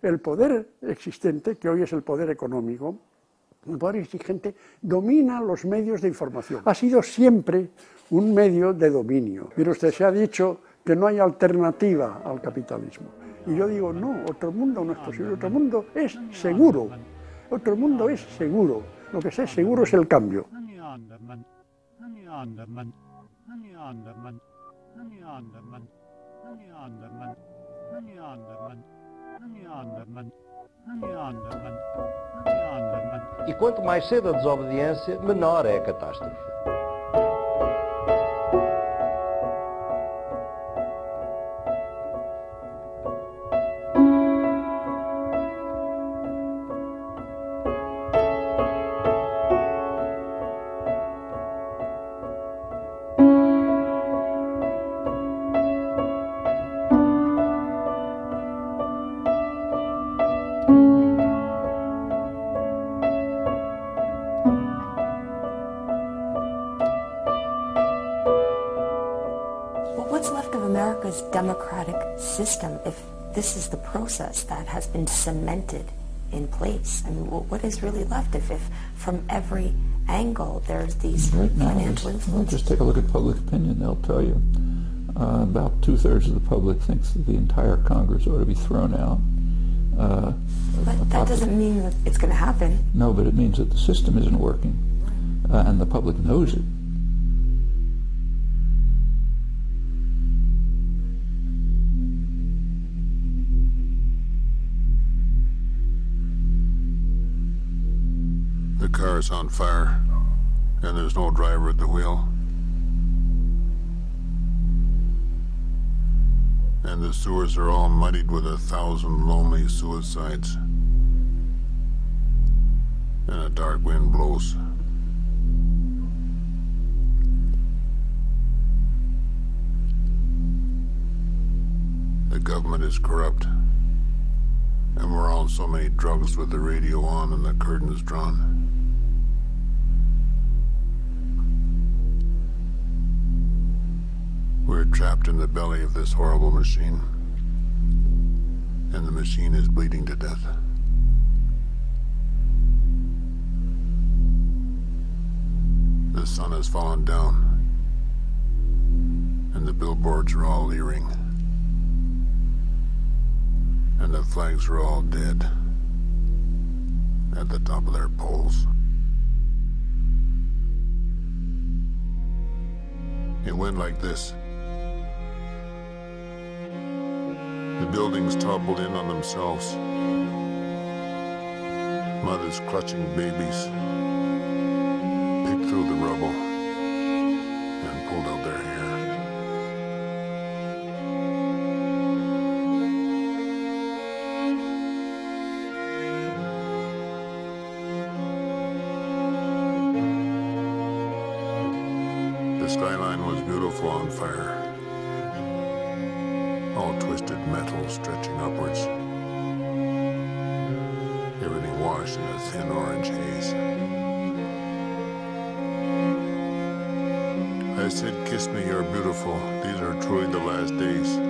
El poder existente, que hoy es el poder económico, el poder exigente, domina los medios de información. Ha sido siempre un medio de dominio. Mire usted, se ha dicho que no hay alternativa al capitalismo. Y yo digo, no, otro mundo no es posible, otro mundo es seguro. Otro mundo es seguro. Lo que es seguro es el cambio. E quanto mais cedo a desobediência, menor é a catástrofe. Process that has been cemented in place? I mean, what is really left if, if from every angle there's these right now, financial just, well, just take a look at public opinion. They'll tell you uh, about two-thirds of the public thinks that the entire Congress ought to be thrown out. Uh, But that doesn't mean that it's going to happen. No, but it means that the system isn't working, uh, and the public knows it. The car is on fire, and there's no driver at the wheel. And the sewers are all muddied with a thousand lonely suicides. And a dark wind blows. The government is corrupt. And we're on so many drugs with the radio on and the curtains drawn. We're trapped in the belly of this horrible machine. And the machine is bleeding to death. The sun has fallen down. And the billboards are all leering. And the flags are all dead. At the top of their poles. It went like this. The buildings toppled in on themselves. Mothers clutching babies picked through the rubble and pulled out their hair. The skyline was beautiful on fire. I said, Kiss me, you're beautiful. These are truly the last days.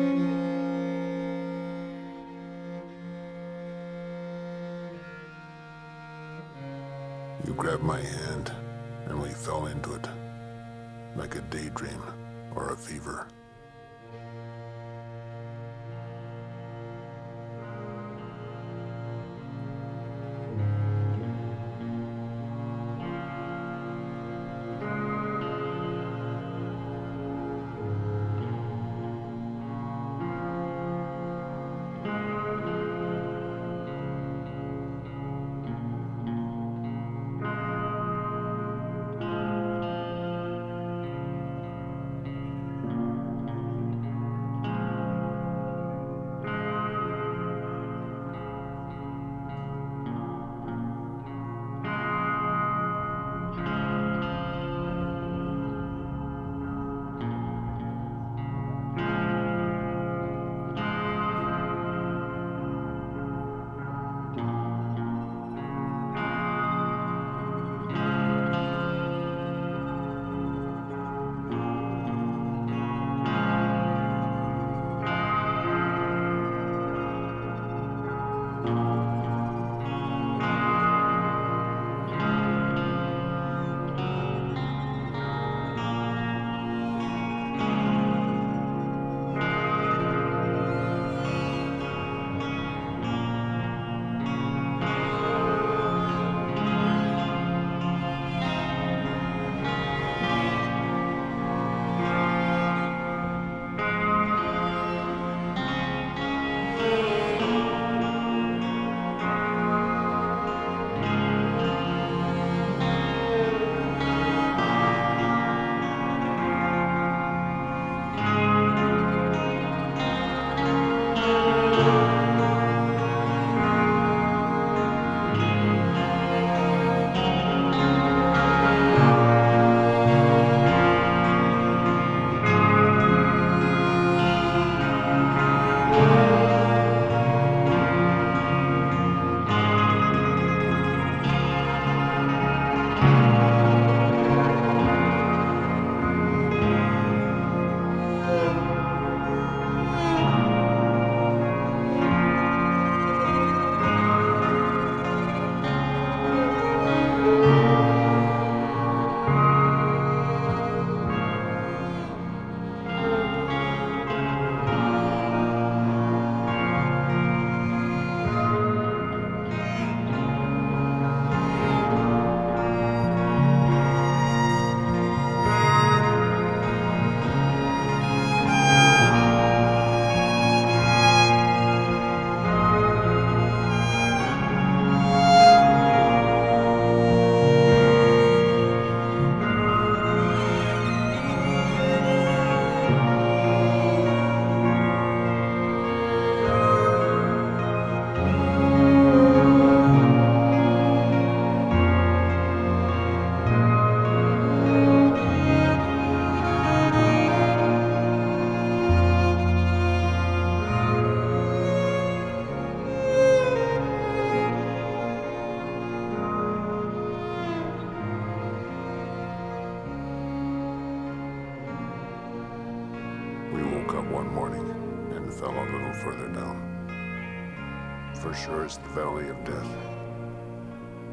It's the valley of death.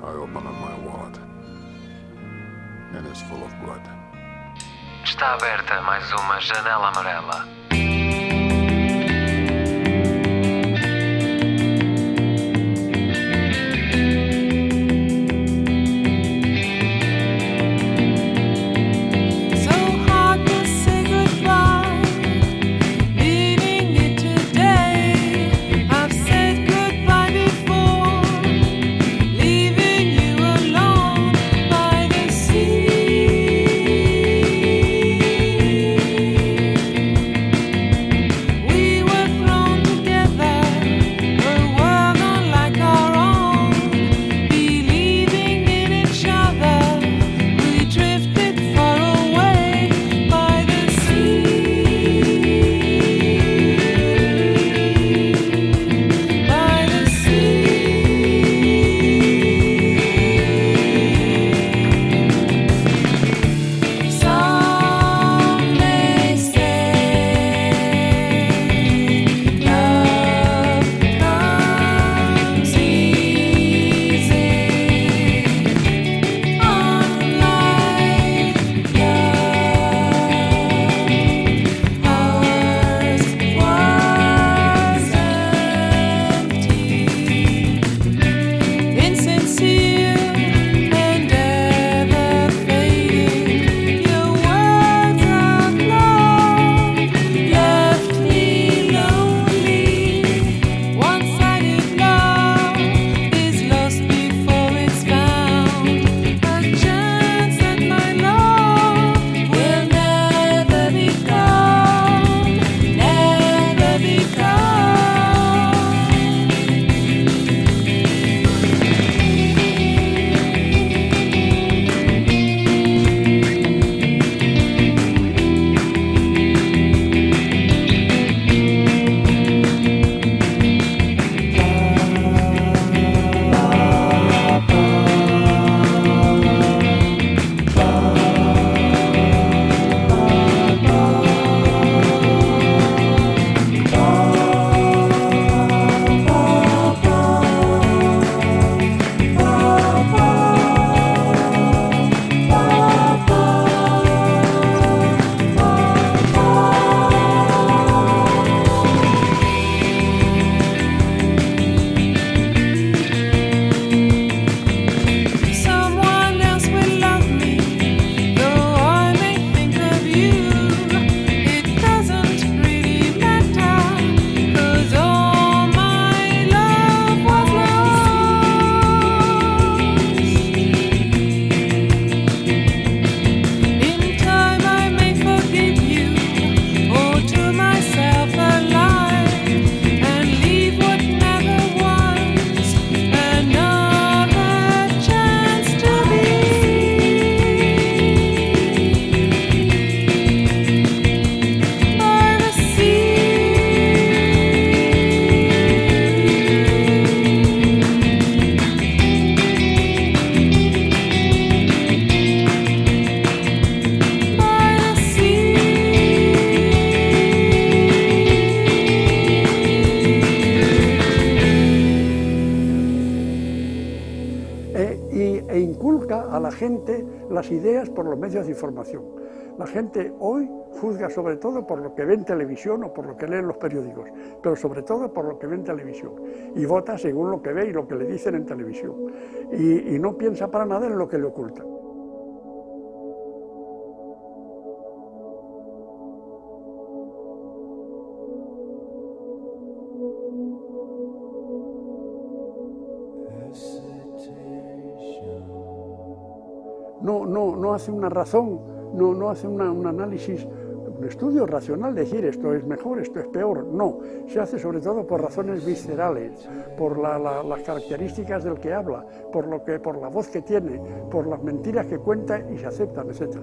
I open up my wallet, and it's full of blood. Está aberta mais uma janela amarela. Medios de información. La gente hoy juzga sobre todo por lo que ve en televisión o por lo que lee en los periódicos, pero sobre todo por lo que ve en televisión. Y vota según lo que ve y lo que le dicen en televisión. Y, y no piensa para nada en lo que le ocultan. No, no, no hace una razón, no, no hace una- un análisis, un estudio racional, decir esto es mejor, esto es peor. No, se hace sobre todo por razones viscerales, por la- la- las características del que habla, por, lo que, por la voz que tiene, por las mentiras que cuenta y se aceptan, etc.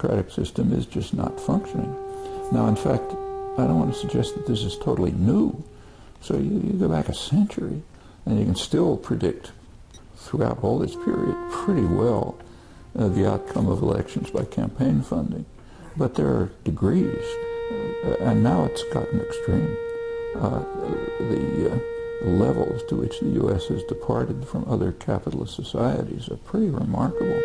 democratic system is just not functioning. Now, in fact, I don't want to suggest that this is totally new. So you, you go back a century, and you can still predict throughout all this period pretty well uh, the outcome of elections by campaign funding. But there are degrees, uh, and now it's gotten extreme. Uh, the uh, levels to which the U.S. has departed from other capitalist societies are pretty remarkable.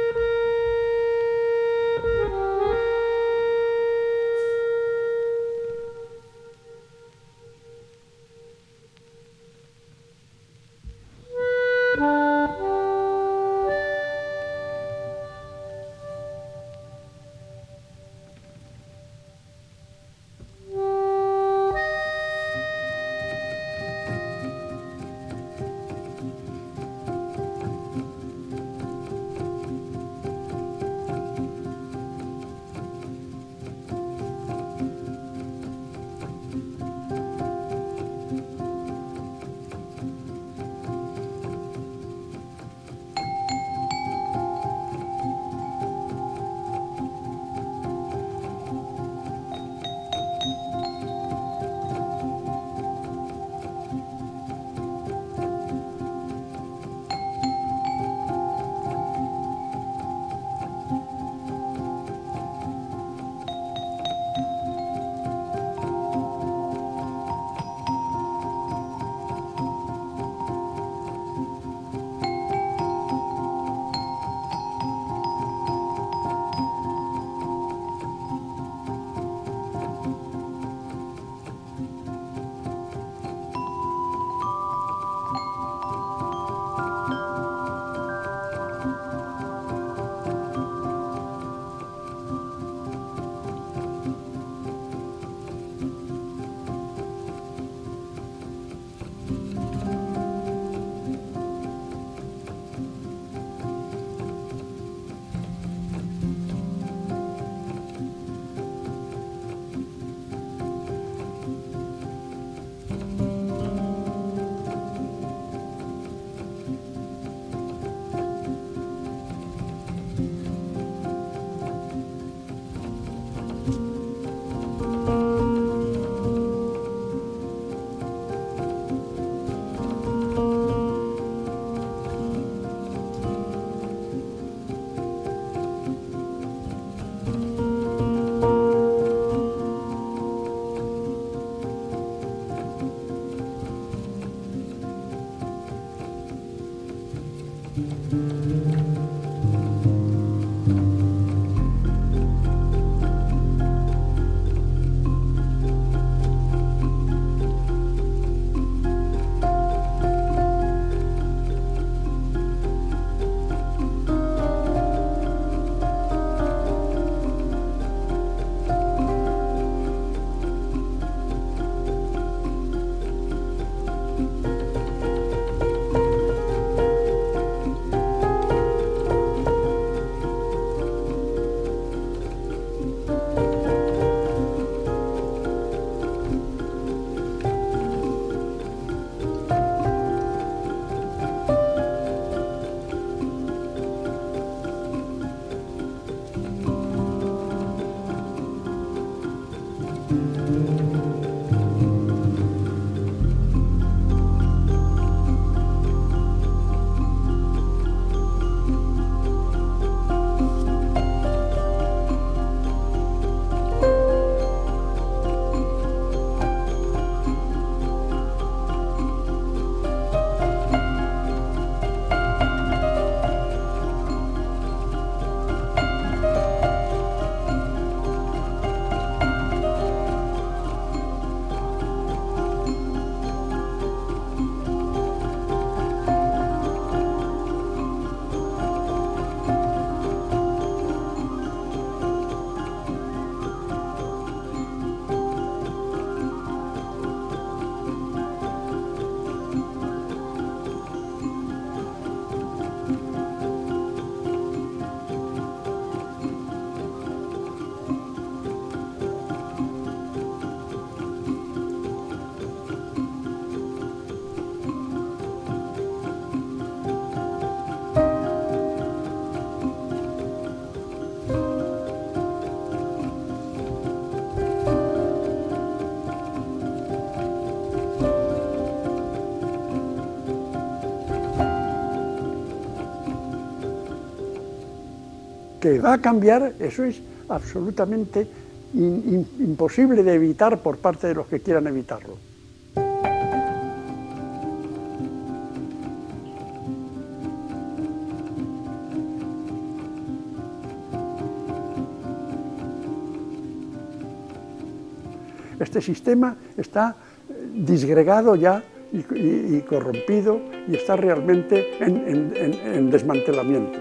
Que va a cambiar, eso es absolutamente imposible de evitar por parte de los que quieran evitarlo. Este sistema está eh, disgregado ya y, corrompido y está realmente en, en- en- en desmantelamiento.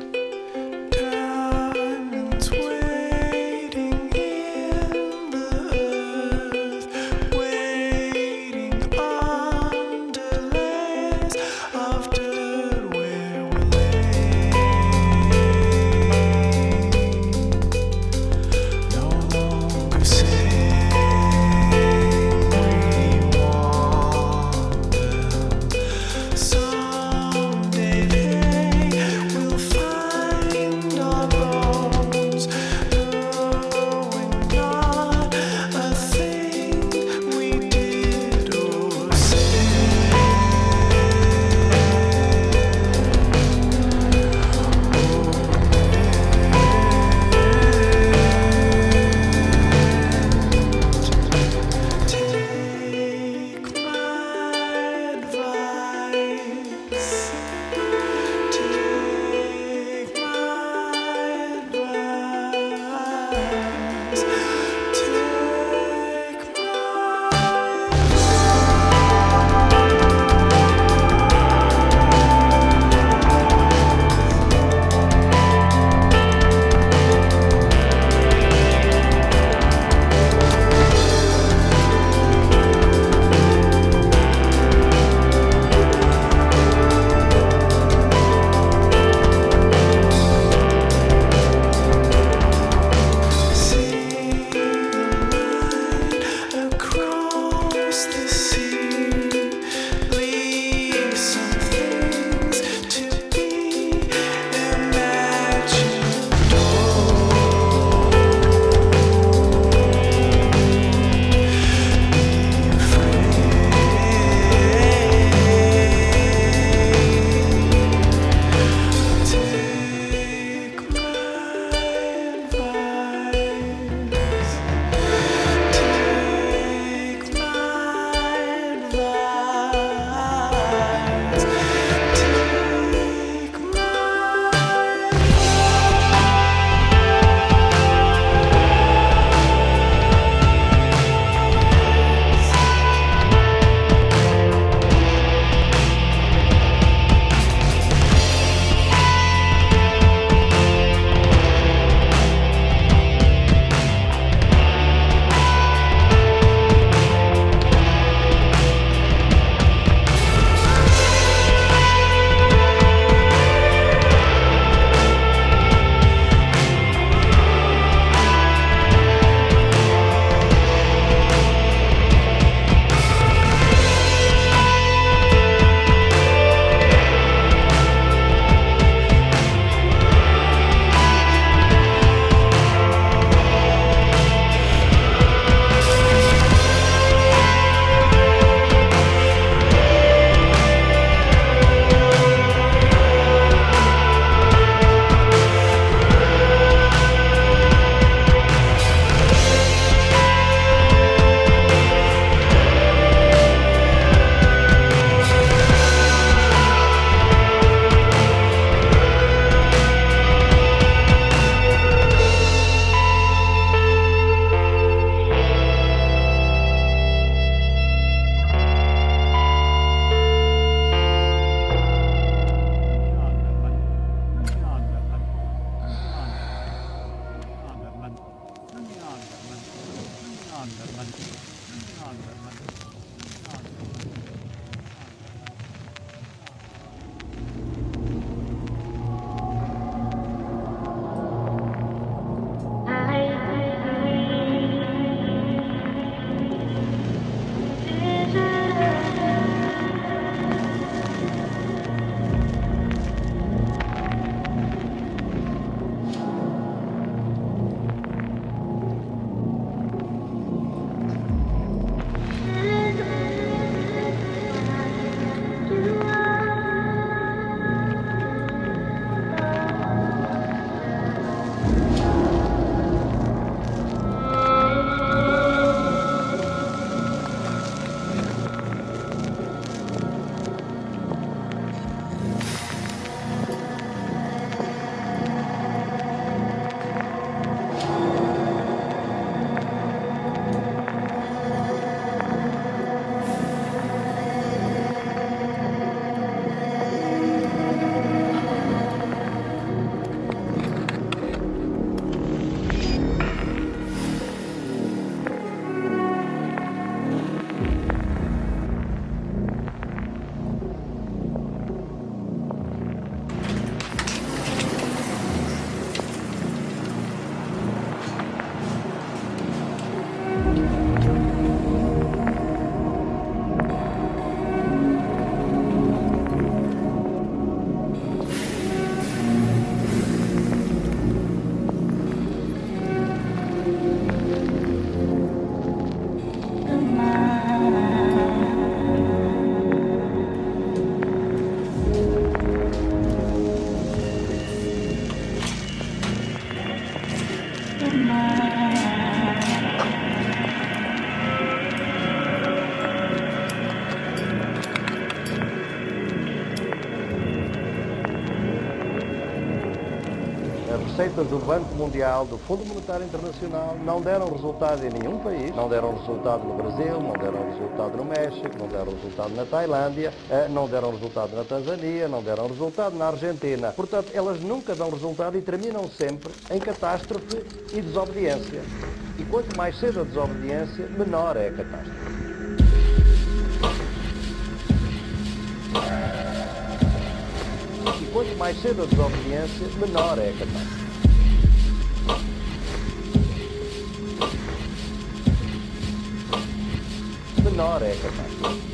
Receitas do Banco Mundial, do Fundo Monetário Internacional, não deram resultado em nenhum país. Não deram resultado no Brasil, não deram resultado no México, não deram resultado na Tailândia, eh, não deram resultado na Tanzânia, não deram resultado na Argentina. Portanto, elas nunca dão resultado e terminam sempre em catástrofe e desobediência. E quanto mais cedo a desobediência, menor é a catástrofe. E quanto mais cedo a desobediência, menor é a catástrofe. और एक करना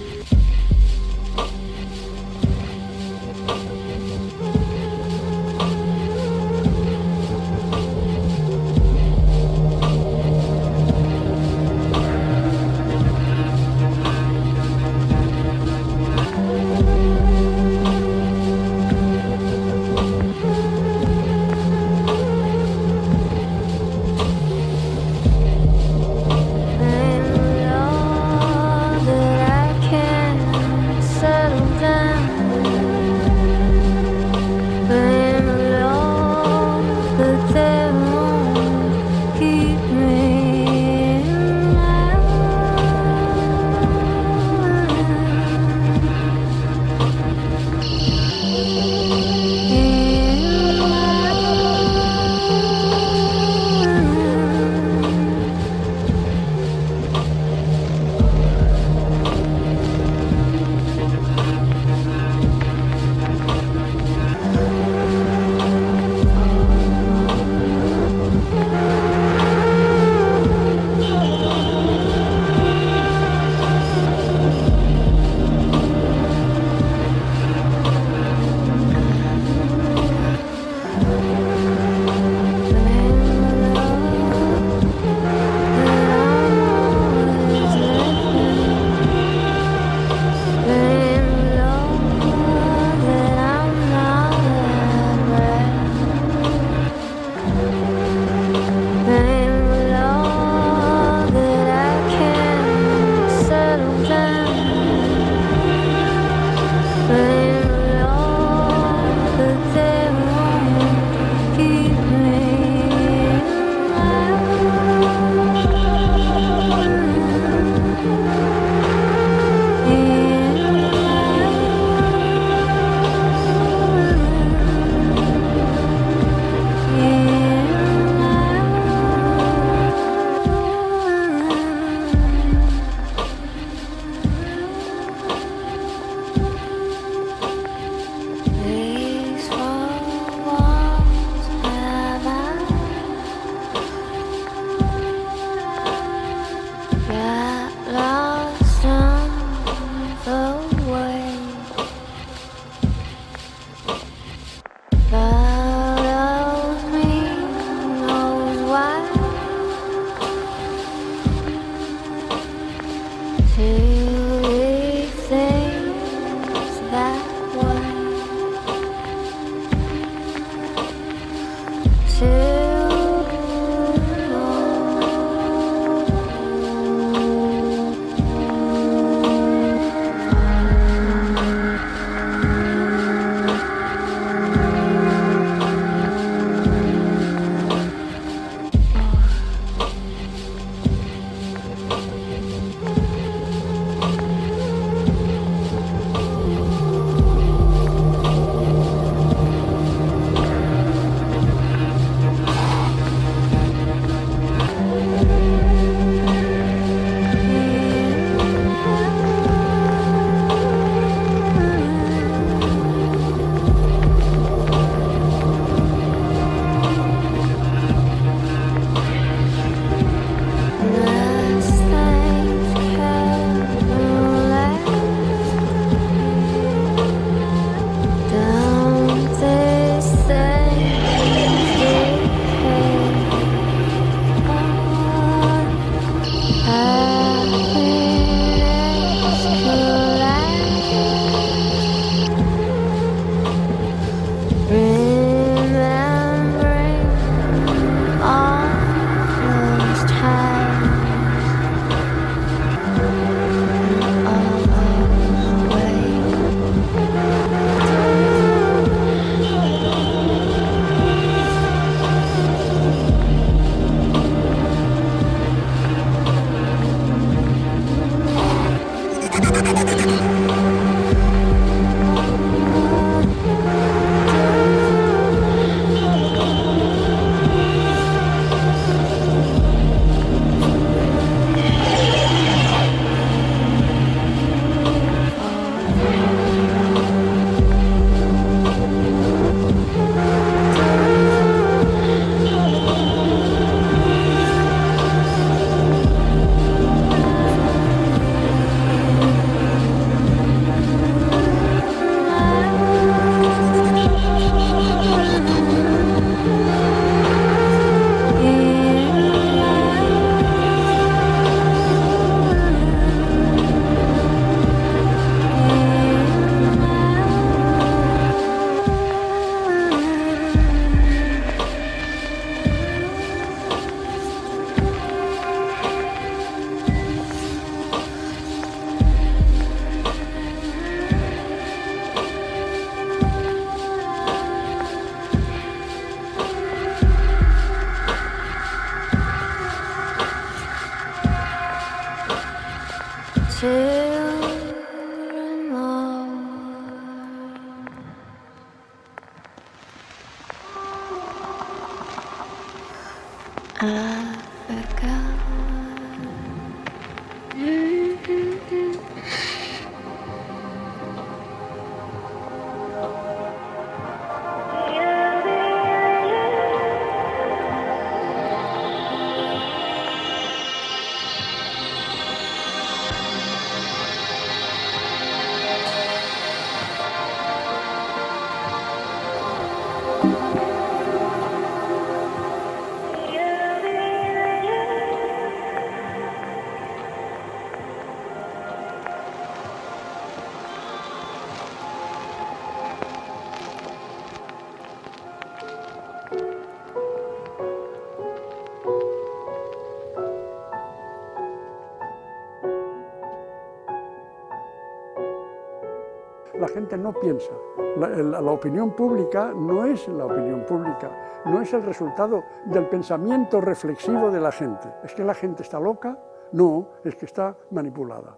no piensa. La opinión pública no es la opinión pública, no es el resultado del pensamiento reflexivo de la gente. ¿Es que la gente está loca? No, es que está manipulada.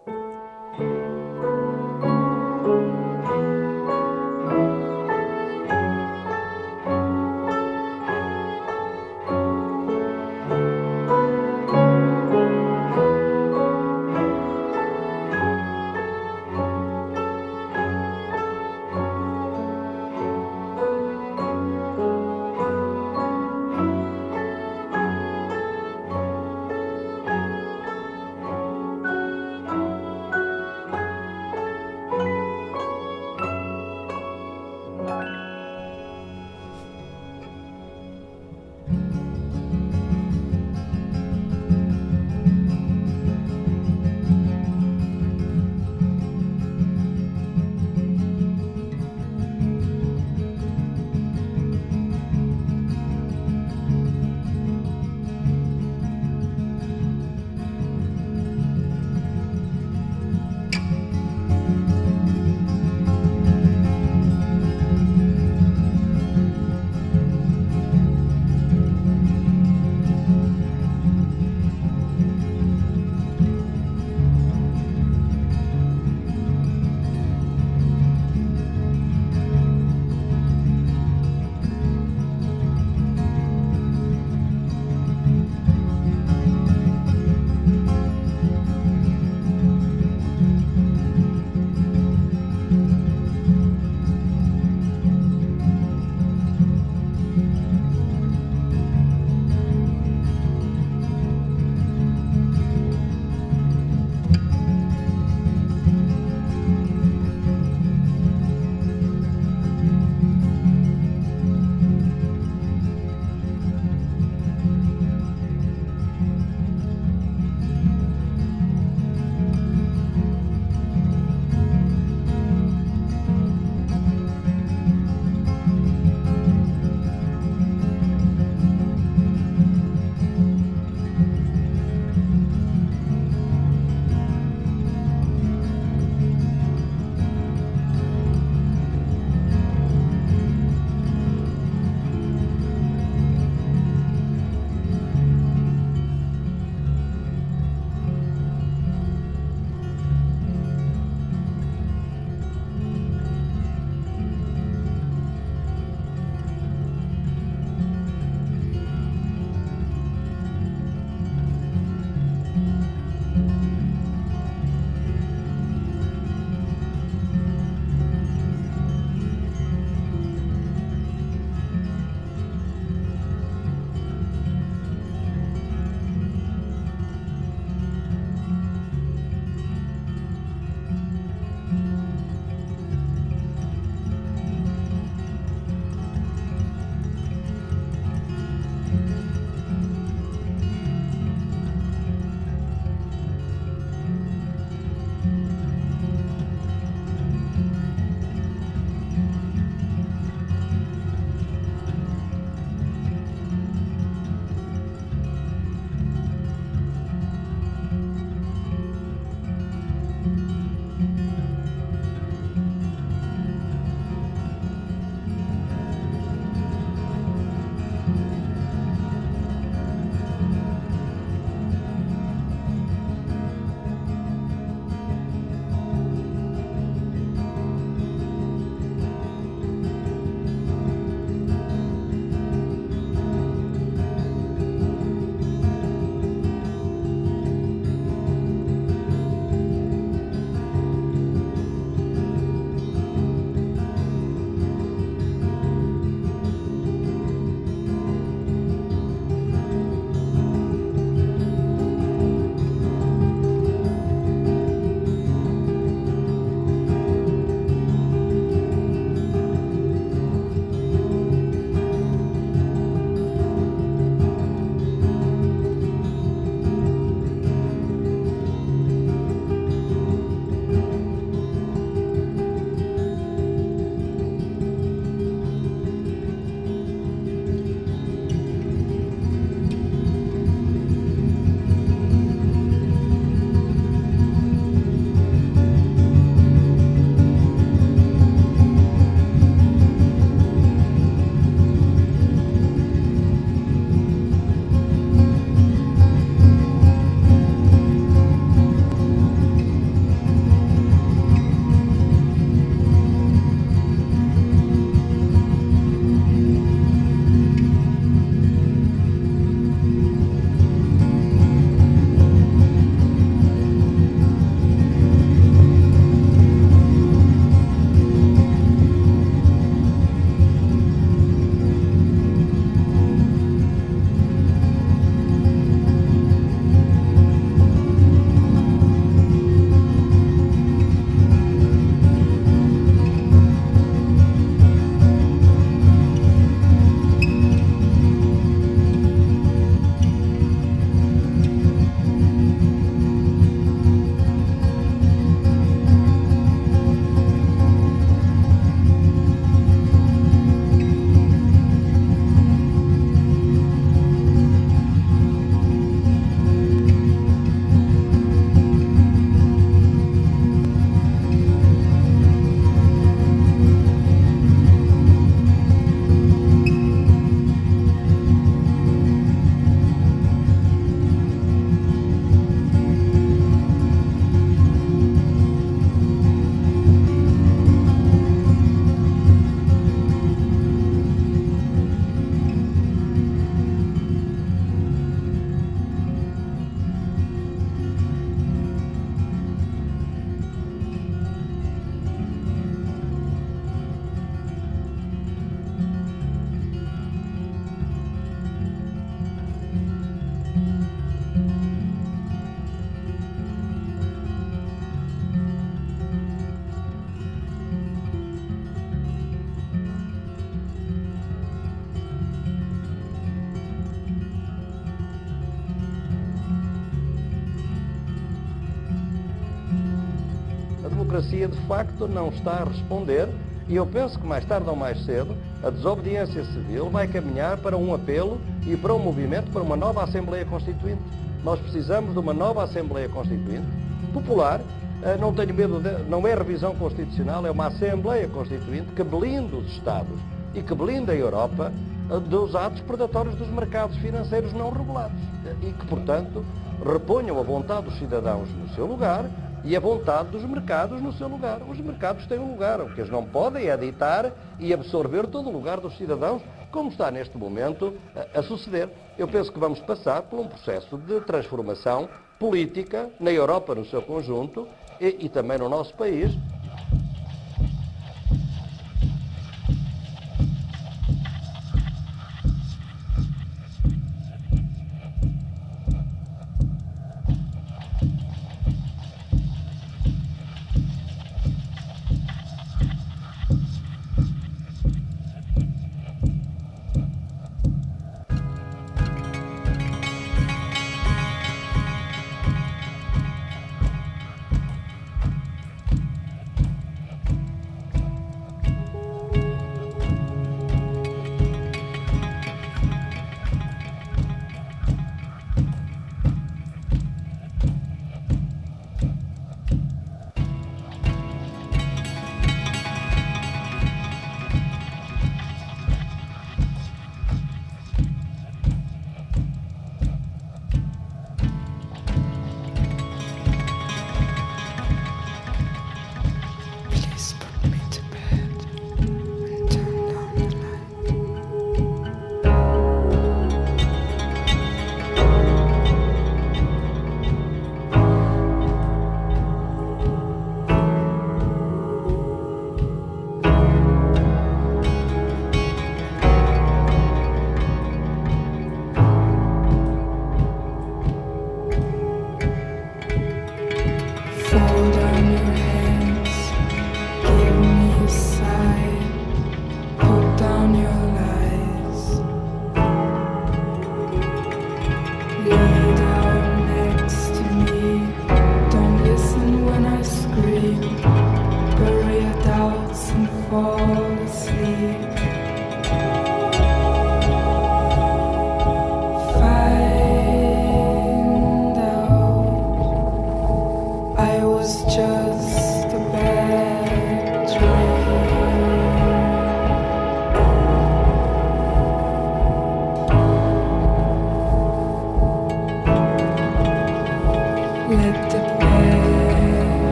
Democracia de facto não está a responder e eu penso que mais tarde ou mais cedo a desobediência civil vai caminhar para um apelo e para um movimento para uma nova Assembleia Constituinte. Nós precisamos de uma nova Assembleia Constituinte, popular, eh, não tenho medo, de, não é revisão constitucional, é uma Assembleia Constituinte que blinde os Estados e que blinde a Europa eh, dos atos predatórios dos mercados financeiros não regulados eh, e que, portanto, reponham a vontade dos cidadãos no seu lugar e a vontade dos mercados no seu lugar. Os mercados têm um lugar, o que eles não podem é ditar e absorver todo o lugar dos cidadãos, como está neste momento a, suceder. Eu penso que vamos passar por um processo de transformação política na Europa no seu conjunto e, e também no nosso país,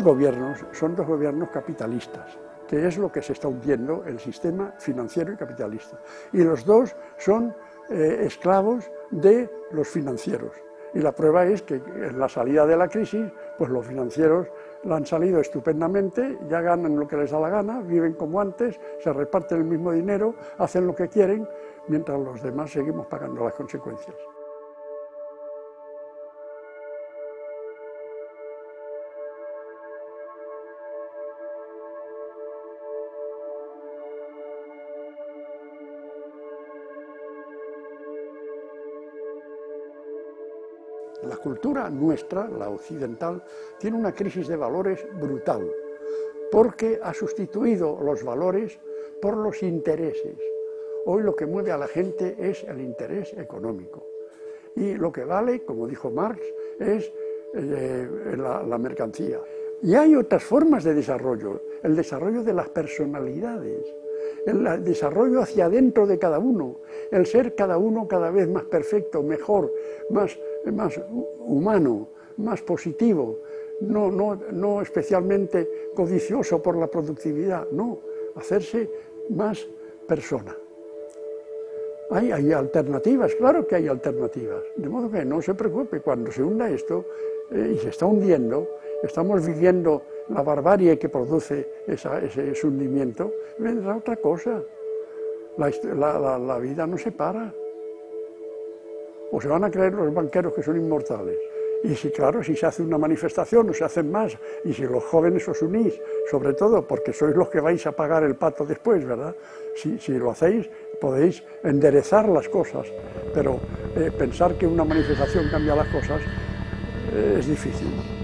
dos gobiernos son dos gobiernos capitalistas, que es lo que se está hundiendo el sistema financiero y capitalista. Y los dos son eh, esclavos de los financieros. Y la prueba es que en la salida de la crisis, pues los financieros la han salido estupendamente, ya ganan lo que les da la gana, viven como antes, se reparten el mismo dinero, hacen lo que quieren, mientras los demás seguimos pagando las consecuencias. Cultura nuestra, la occidental, tiene una crisis de valores brutal, porque ha sustituido los valores por los intereses. Hoy lo que mueve a la gente es el interés económico. Y lo que vale, como dijo Marx, es eh, la, la mercancía. Y hay otras formas de desarrollo, el desarrollo de las personalidades, el desarrollo hacia adentro de cada uno, el ser cada uno cada vez más perfecto, mejor, más, más humano, más positivo, no, no, no especialmente codicioso por la productividad, no, hacerse más persona. Hay, hay, alternativas, claro que hay alternativas. De modo que no se preocupe, cuando se hunda esto eh, y se está hundiendo, estamos viviendo la barbarie que produce ese hundimiento, vendrá otra cosa. La, la, la vida no se para. O se van a creer los banqueros que son inmortales. Y si, claro, si se hace una manifestación o se hacen más, y si los jóvenes os unís, sobre todo porque sois los que vais a pagar el pato después, ¿verdad? Si, si lo hacéis, podéis enderezar las cosas, pero eh, pensar que una manifestación cambia las cosas eh, es difícil.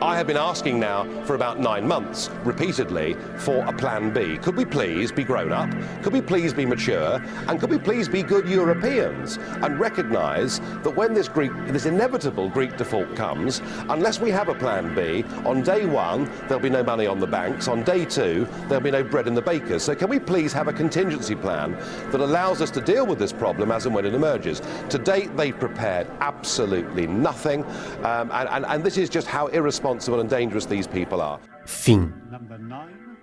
I have been asking now for about nine months, repeatedly, for a plan B. Could we please be grown up? Could we please be mature? And could we please be good Europeans and recognise that when this Greek, this inevitable Greek default comes, unless we have a plan B, on day one there'll be no money on the banks, on day two there'll be no bread in the bakers. So can we please have a contingency plan that allows us to deal with this problem as and when it emerges? To date, they've prepared absolutely nothing, um, and, and, and this is just how irresponsible and dangerous these people are. Fim. Number nine,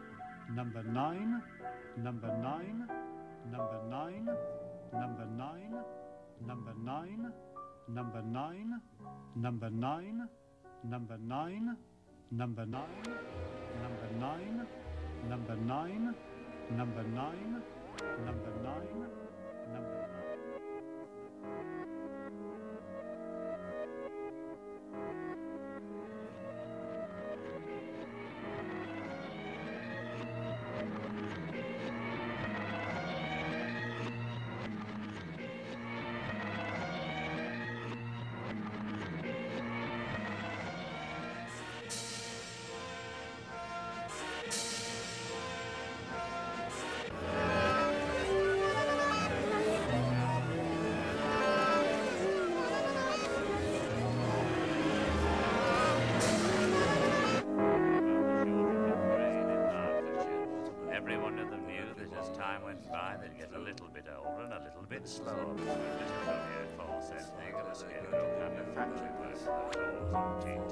number nine, number nine, number nine, number nine, number nine, number nine, number nine, number nine, number nine, number nine, number nine, number nine, number nine, number Everyone bit slower. We just they're going to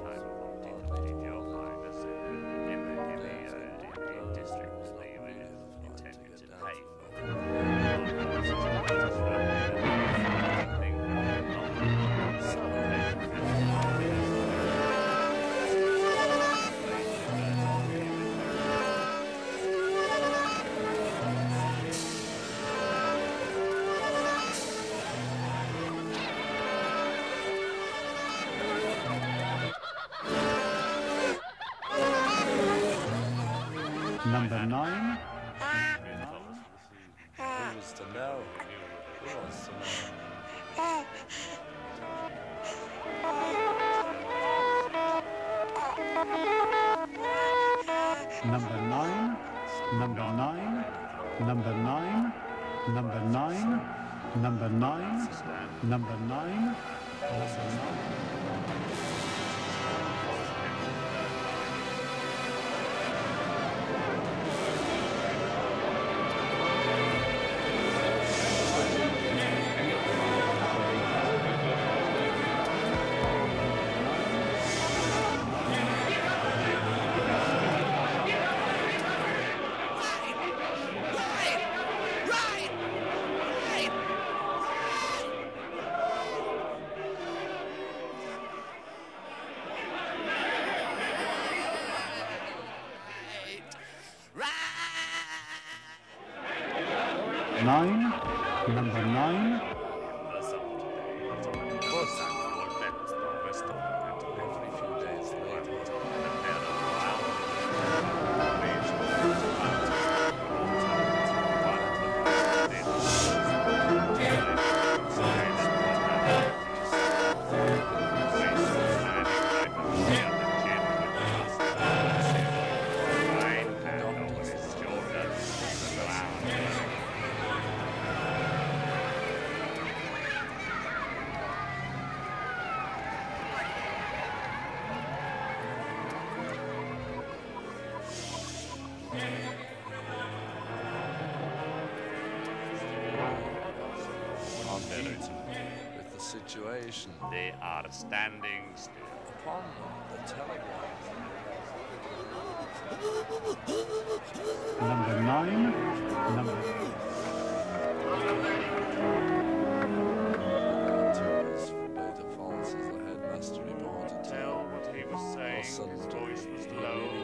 They are standing still. Upon the telegraph. Number nine, number Terrors for as the headmaster. Tell what he was saying. His voice was low.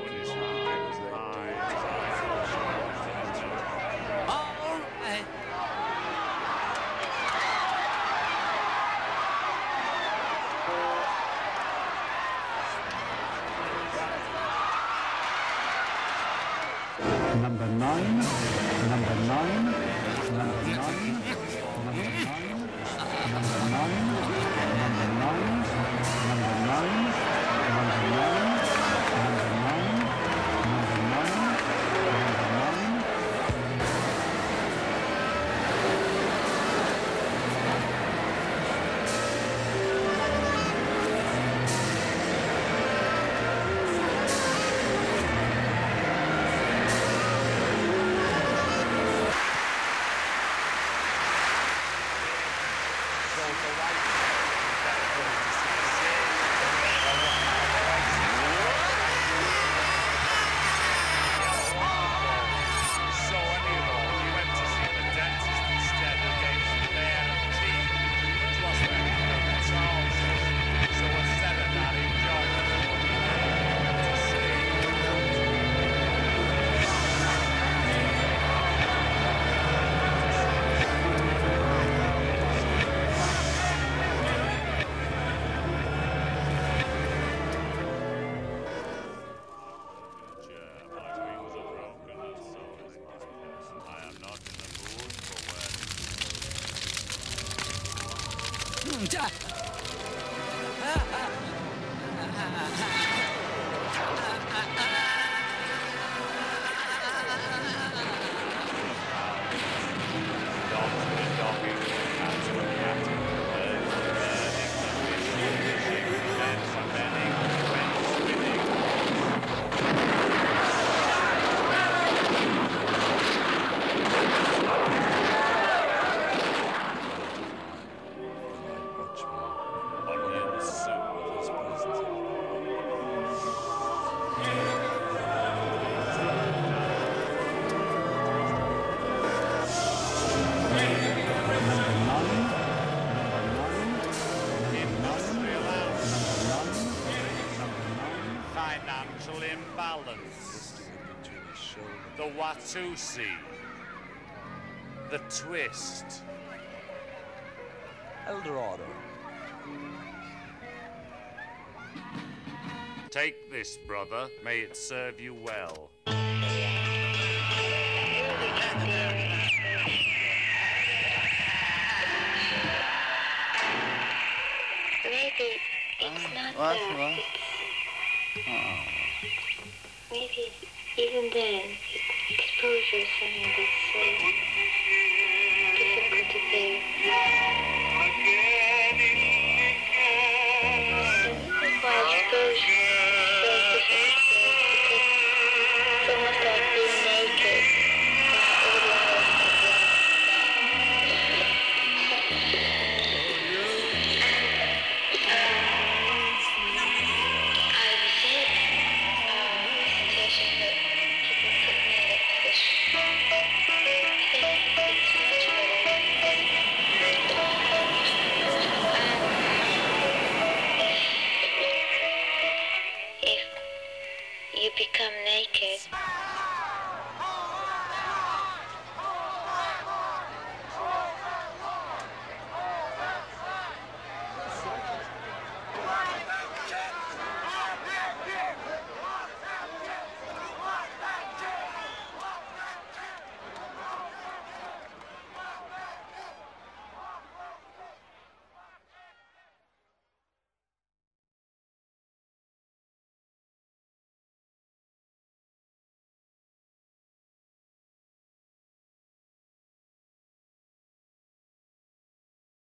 central imbalance, the Watusi, the twist. Eldorado. Take this, brother. May it serve you well. Maybe it's not what? What? Oh maybe even then exposure is something that's uh, difficult to bear.